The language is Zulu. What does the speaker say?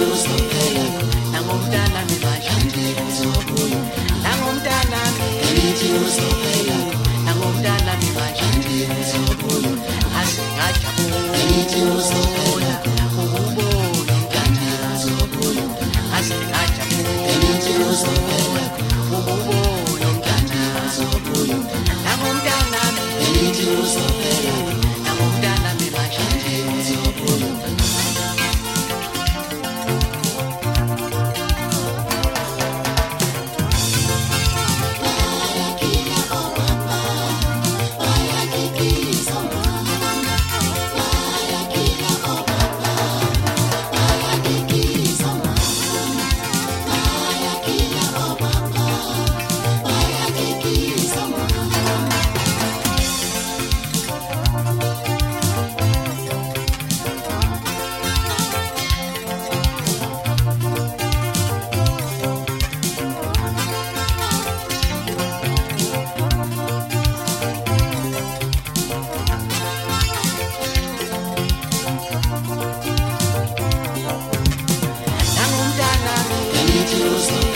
nosophelo nangomntanami bajandela zobuyo nangomntanami elithi nosophelo nangomntanami bajandela zobuyo asingajabula elithi nosophelo ukubona umntanela zobuyo asingajabula elithi nosophelo ukubona umntanela zobuyo nangomntanami elithi nosophelo choose the